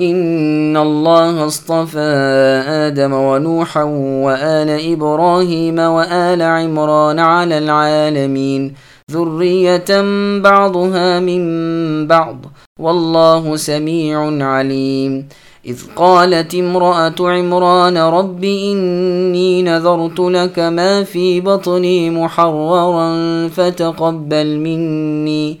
إن الله اصطفى آدم ونوحا وآل إبراهيم وآل عمران على العالمين ذرية بعضها من بعض والله سميع عليم إذ قالت امرأة عمران رب إني نذرت لك ما في بطني محررا فتقبل مني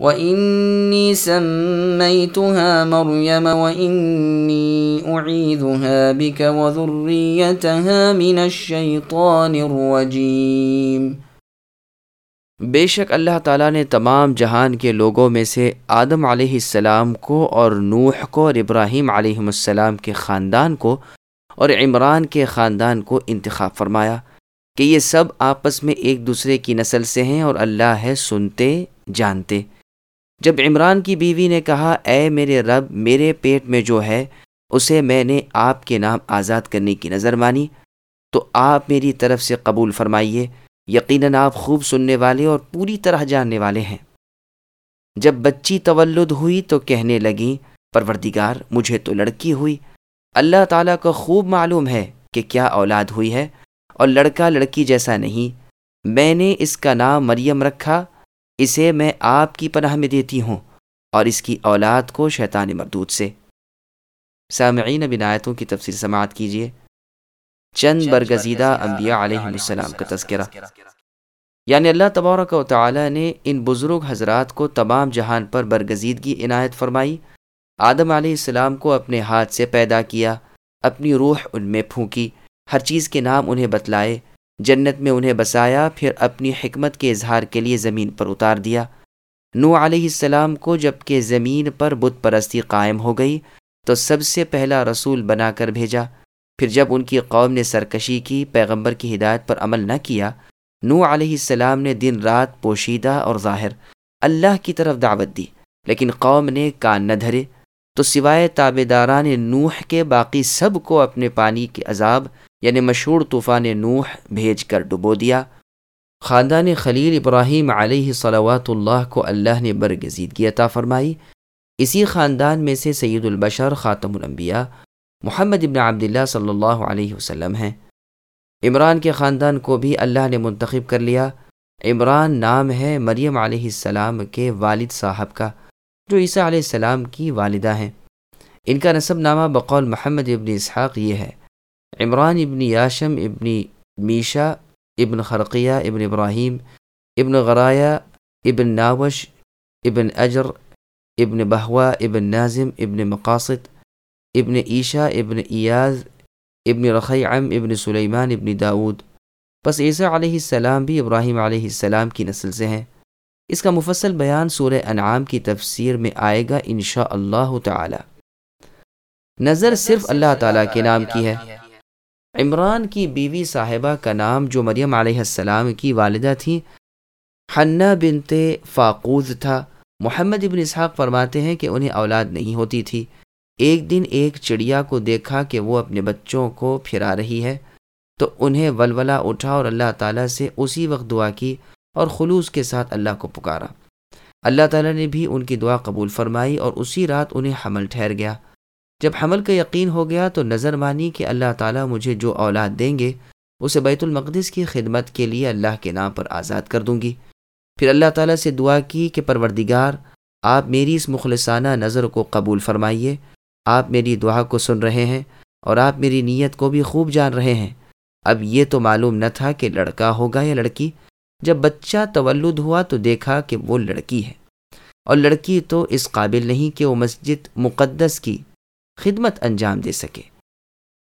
وإني سميتها مريم وإني أعيذها بك وذريتها من الشيطان الرجيم۔ بے شک اللہ تعالیٰ نے تمام جہان کے لوگوں میں سے آدم علیہ السلام کو اور نوح کو اور ابراہیم علیہ السلام کے خاندان کو اور عمران کے خاندان کو انتخاب فرمایا کہ یہ سب آپس میں ایک دوسرے کی نسل سے ہیں اور اللہ ہے سنتے، جانتے۔ جب عمران کی بیوی نے کہا، اے میرے رب، میرے پیٹ میں جو ہے، اسے میں نے آپ کے نام آزاد کرنے کی نظر مانی۔ تو آپ میری طرف سے قبول فرمائیے۔ یقیناً آپ خوب سننے والے اور پوری طرح جاننے والے ہیں۔ جب بچی تولد ہوئی تو کہنے لگیں، پروردگار، مجھے تو لڑکی ہوئی۔ اللہ تعالیٰ کو خوب معلوم ہے کہ کیا اولاد ہوئی ہے، اور لڑکا لڑکی جیسا نہیں۔ میں نے اس کا نام مریم رکھا اسے میں آپ کی پناہ میں دیتی ہوں اور اس کی اولاد کو شیطان مردود سے۔ سامعین بنایتوں کی تفصیل سماعت کیجیے چند برگزیدہ انبیاء علیہ السلام کا تذکرہ۔ یعنی اللہ تبارک و تعالی نے ان بزرگ حضرات کو تمام جہان پر برگزیدگی عنایت فرمائی۔ آدم علیہ السلام کو اپنے ہاتھ سے پیدا کیا اپنی روح ان میں پھونکی ہر چیز کے نام انہیں بتلائے۔ جنت میں انہیں بسایا، پھر اپنی حکمت کے اظہار کے لیے زمین پر اتار دیا۔ نو علیہ السلام کو جبکہ زمین پر بت پرستی قائم ہو گئی، تو سب سے پہلا رسول بنا کر بھیجا۔ پھر جب ان کی قوم نے سرکشی کی، پیغمبر کی ہدایت پر عمل نہ کیا نو علیہ السلام نے دن رات پوشیدہ اور ظاہر، اللہ کی طرف دعوت دی، لیکن قوم نے کان نہ دھرے۔ تو سوائے تابے داران نوح کے باقی سب کو اپنے پانی کے عذاب یعنی مشہور طوفان نوح بھیج کر ڈبو دیا۔ خاندان خلیل ابراہیم علیہ صلوات اللہ کو اللہ نے برگزیدگی عطا فرمائی۔ اسی خاندان میں سے سید البشر خاتم الانبیاء محمد ابن عبداللہ صلی اللہ علیہ وسلم ہیں۔ عمران کے خاندان کو بھی اللہ نے منتخب کر لیا۔ عمران نام ہے مریم علیہ السلام کے والد صاحب کا، جو عیسیٰ علیہ السلام کی والدہ ہیں۔ ان کا نصب نامہ بقول محمد ابن اسحاق یہ ہے۔ عمران ابن یاشم ابن میشا ابن خرقیہ ابن ابراہیم ابن غرایہ ابن ناوش ابن اجر ابن بہوا ابن ناظم ابن مقاصد ابن عیشا ابن ایاز ابن رقیعم ابن سلیمان ابن داود بس عیسیٰ علیہ السلام بھی ابراہیم علیہ السلام کی نسل سے ہیں۔ اس کا مفصل بیان سورہ انعام کی تفسیر میں آئے گا انشاء اللہ تعالی۔ نظر صرف اللہ تعالیٰ کے نام کی ہے۔ عمران کی بیوی صاحبہ کا نام جو مریم علیہ السلام کی والدہ تھیں حنا بنت فاقوز تھا۔ محمد ابن اسحاق فرماتے ہیں کہ انہیں اولاد نہیں ہوتی تھی۔ ایک دن ایک چڑیا کو دیکھا کہ وہ اپنے بچوں کو پھرا رہی ہے۔ تو انہیں ولولا اٹھا اور اللہ تعالیٰ سے اسی وقت دعا کی اور خلوص کے ساتھ اللہ کو پکارا۔ اللہ تعالیٰ نے بھی ان کی دعا قبول فرمائی اور اسی رات انہیں حمل ٹھہر گیا۔ جب حمل کا یقین ہو گیا تو نظر مانی کہ اللہ تعالیٰ مجھے جو اولاد دیں گے، اسے بیت المقدس کی خدمت کے لیے اللہ کے نام پر آزاد کر دوں گی۔ پھر اللہ تعالیٰ سے دعا کی کہ پروردگار، آپ میری اس مخلصانہ نظر کو قبول فرمائیے۔ آپ میری دعا کو سن رہے ہیں اور آپ میری نیت کو بھی خوب جان رہے ہیں۔ اب یہ تو معلوم نہ تھا کہ لڑکا ہوگا یا لڑکی۔ جب بچہ تولد ہوا تو دیکھا کہ وہ لڑکی ہے۔ اور لڑکی تو اس قابل نہیں کہ وہ مسجد مقدس کی خدمت انجام دے سکے۔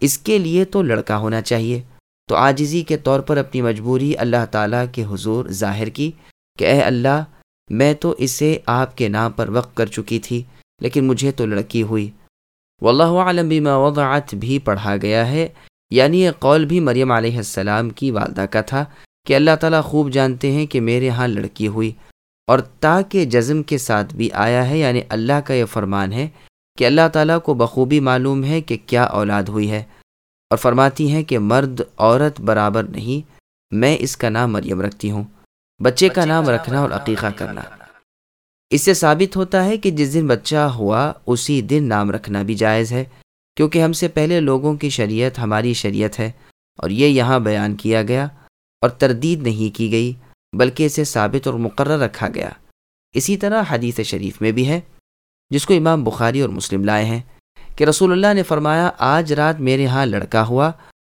اس کے لیے تو لڑکا ہونا چاہیے۔ تو آجزی کے طور پر اپنی مجبوری اللہ تعالیٰ کے حضور ظاہر کی کہ اے اللہ، میں تو اسے آپ کے نام پر وقف کر چکی تھی، لیکن مجھے تو لڑکی ہوئی۔ واللہ عالم بما وضعت بھی پڑھا گیا ہے۔ یعنی یہ قول بھی مریم علیہ السلام کی والدہ کا تھا کہ اللہ تعالیٰ خوب جانتے ہیں کہ میرے ہاں لڑکی ہوئی۔ اور تا کے جزم کے ساتھ بھی آیا ہے یعنی اللہ کا یہ فرمان ہے کہ اللہ تعالیٰ کو بخوبی معلوم ہے کہ کیا اولاد ہوئی ہے اور فرماتی ہیں کہ مرد عورت برابر نہیں، میں اس کا نام مریم رکھتی ہوں۔ بچے کا نام رکھنا اور عقیقہ کرنا۔ اس سے ثابت ہوتا ہے کہ جس دن بچہ ہوا، اسی دن نام رکھنا بھی جائز ہے، کیونکہ ہم سے پہلے لوگوں کی شریعت ہماری شریعت ہے اور یہ یہاں بیان کیا گیا اور تردید نہیں کی گئی، بلکہ اسے ثابت اور مقرر رکھا گیا۔ اسی طرح حدیث شریف میں بھی ہے۔ جس کو امام بخاری اور مسلم لائے ہیں کہ رسول اللہ نے فرمایا، آج رات میرے ہاں لڑکا ہوا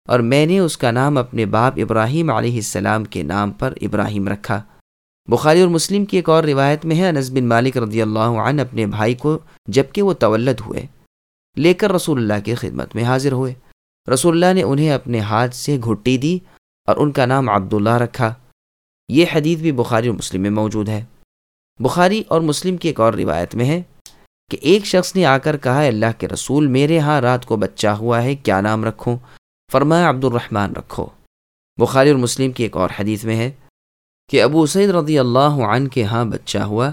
اور میں نے اس کا نام اپنے باپ ابراہیم علیہ السلام کے نام پر ابراہیم رکھا۔ بخاری اور مسلم کی ایک اور روایت میں ہے، انس بن مالک رضی اللہ عنہ اپنے بھائی کو جبکہ وہ تولد ہوئے، لے کر رسول اللہ کی خدمت میں حاضر ہوئے۔ رسول اللہ نے انہیں اپنے ہاتھ سے گھٹی دی اور ان کا نام عبداللہ رکھا۔ یہ حدیث بھی بخاری اور مسلم میں موجود ہے۔ بخاری اور مسلم کی ایک اور روایت میں ہے کہ ایک شخص نے آ کر کہا، اللہ کے رسول، میرے ہاں رات کو بچہ ہوا ہے، کیا نام رکھوں؟ فرمایا عبد الرحمن رکھو۔ بخاری اور مسلم کی ایک اور حدیث میں ہے کہ ابو سعید رضی اللہ عنہ کے ہاں بچہ ہوا،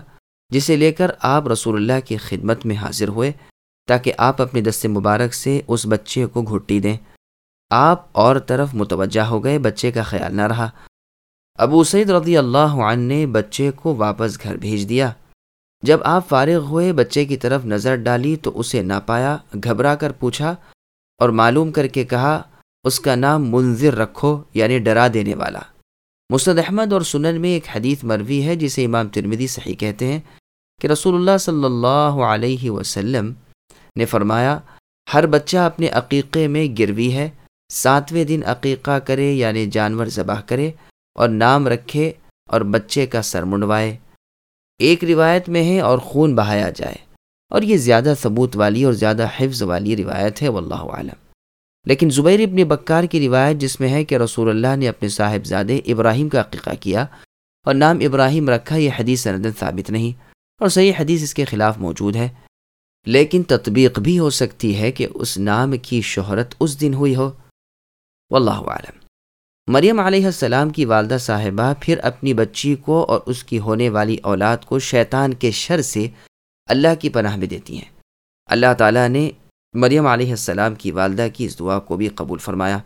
جسے لے کر آپ رسول اللہ کی خدمت میں حاضر ہوئے، تاکہ آپ اپنے دست مبارک سے اس بچے کو گھٹی دیں۔ آپ اور طرف متوجہ ہو گئے، بچے کا خیال نہ رہا۔ ابو سعید رضی اللہ عنہ نے بچے کو واپس گھر بھیج دیا۔ جب آپ فارغ ہوئے، بچے کی طرف نظر ڈالی تو اسے نہ پایا، گھبرا کر پوچھا اور معلوم کر کے کہا، اس کا نام منظر رکھو یعنی ڈرا دینے والا۔ مسد احمد اور سنن میں ایک حدیث مروی ہے، جسے امام ترمیدی صحیح کہتے ہیں کہ رسول اللہ صلی اللہ علیہ وسلم نے فرمایا، ہر بچہ اپنے عقیقے میں گروی ہے، ساتویں دن عقیقہ کرے یعنی جانور ذبح کرے اور نام رکھے اور بچے کا سر منڈوائے۔ ایک روایت میں ہے اور خون بہایا جائے۔ اور یہ زیادہ ثبوت والی اور زیادہ حفظ والی روایت ہے، واللہ عالم لیکن زبیر ابن بکار کی روایت جس میں ہے کہ رسول اللہ نے اپنے صاحب زادے ابراہیم کا عقیقہ کیا اور نام ابراہیم رکھا، یہ حدیث سندن ثابت نہیں اور صحیح حدیث اس کے خلاف موجود ہے۔ لیکن تطبیق بھی ہو سکتی ہے کہ اس نام کی شہرت اس دن ہوئی ہو۔ واللہ عالم مریم علیہ السلام کی والدہ صاحبہ پھر اپنی بچی کو اور اس کی ہونے والی اولاد کو شیطان کے شر سے اللہ کی پناہ میں دیتی ہیں۔ اللہ تعالیٰ نے مریم علیہ السلام کی والدہ کی اس دعا کو بھی قبول فرمایا۔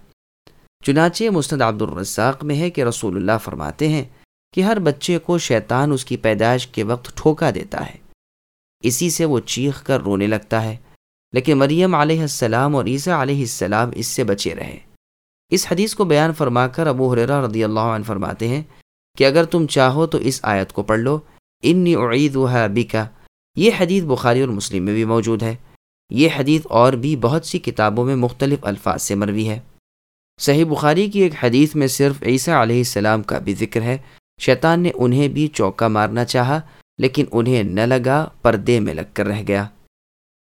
چنانچہ مستد عبد الرزاق میں ہے کہ رسول اللہ فرماتے ہیں کہ ہر بچے کو شیطان اس کی پیدائش کے وقت ٹھوکا دیتا ہے۔ اسی سے وہ چیخ کر رونے لگتا ہے۔ لیکن مریم علیہ السلام اور عیسیٰ علیہ السلام اس سے بچے رہے۔ اس حدیث کو بیان فرما کر ابو حریرہ رضی اللہ عنہ فرماتے ہیں کہ اگر تم چاہو تو اس آیت کو پڑھ لو۔ انی اعید و بکا یہ حدیث بخاری اور مسلم میں بھی موجود ہے۔ یہ حدیث اور بھی بہت سی کتابوں میں مختلف الفاظ سے مروی ہے۔ صحیح بخاری کی ایک حدیث میں صرف عیسیٰ علیہ السلام کا بھی ذکر ہے۔ شیطان نے انہیں بھی چوکا مارنا چاہا، لیکن انہیں نہ لگا، پردے میں لگ کر رہ گیا۔